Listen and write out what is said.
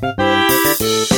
Música